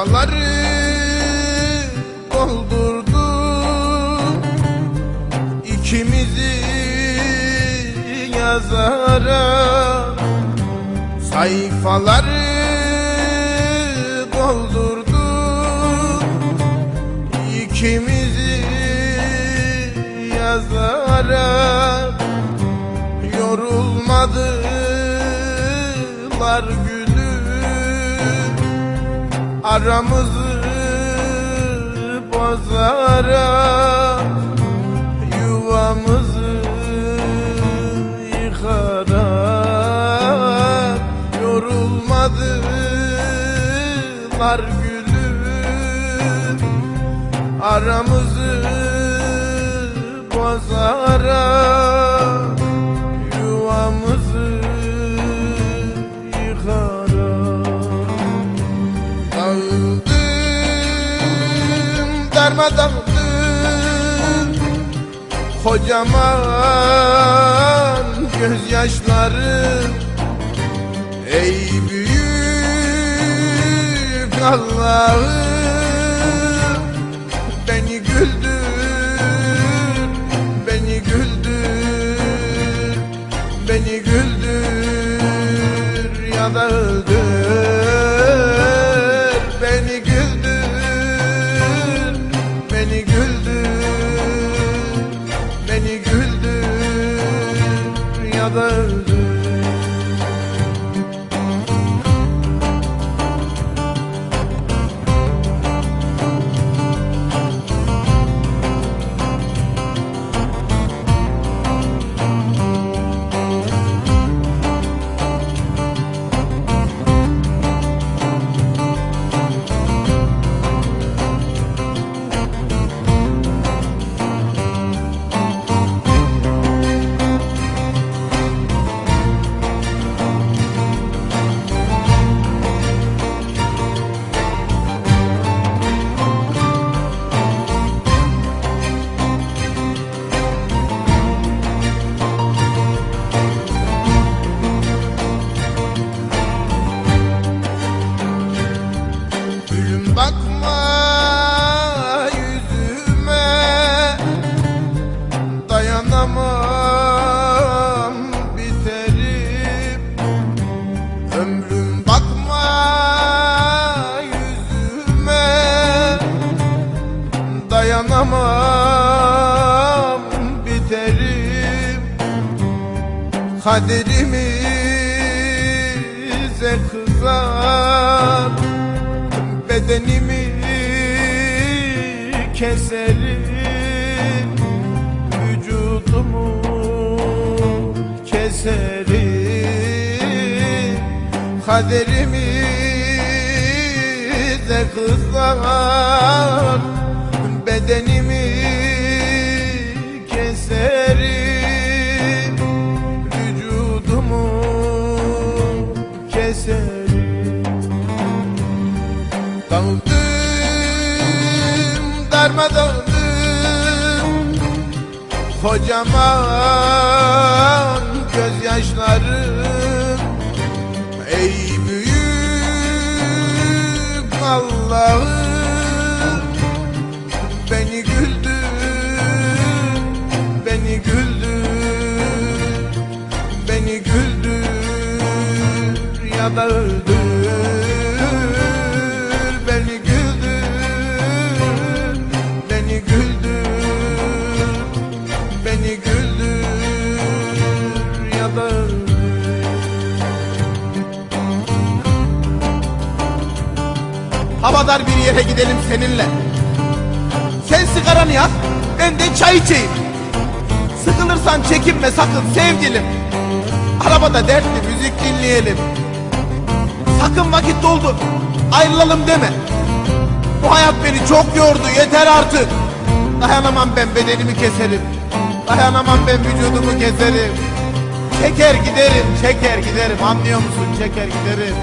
Sayfaları doldurdu. İkimizi yazara Sayfaları doldurdu. İkimizi yazara Yorulmadılar Aramızı bozara Yuvamızı yıkarak Yorulmadılar gülüm. Aramızı bozarak Darmadağıldım Kocaman gözyaşlarım. Ey büyük Allah'ım Kaderimize kızar bedenimi keserim Vücudumu keserim Kaderimi de kızar Bedenimi darmadağıldım Kocaman gözyaşlarım. Ey büyük Allah'ım Havadar bir yere gidelim seninle. Sen sigaranı yak, ben de çay içeyim. Sıkılırsan çekinme sakın sevgilim. Arabada dertli müzik dinleyelim. Sakın vakit doldu ayrılalım deme. Bu hayat beni çok yordu yeter artık. Dayanamam ben bedenimi keserim. Dayanamam ben vücudumu keserim. Çeker giderim çeker giderim. Anlıyor musun? Çeker giderim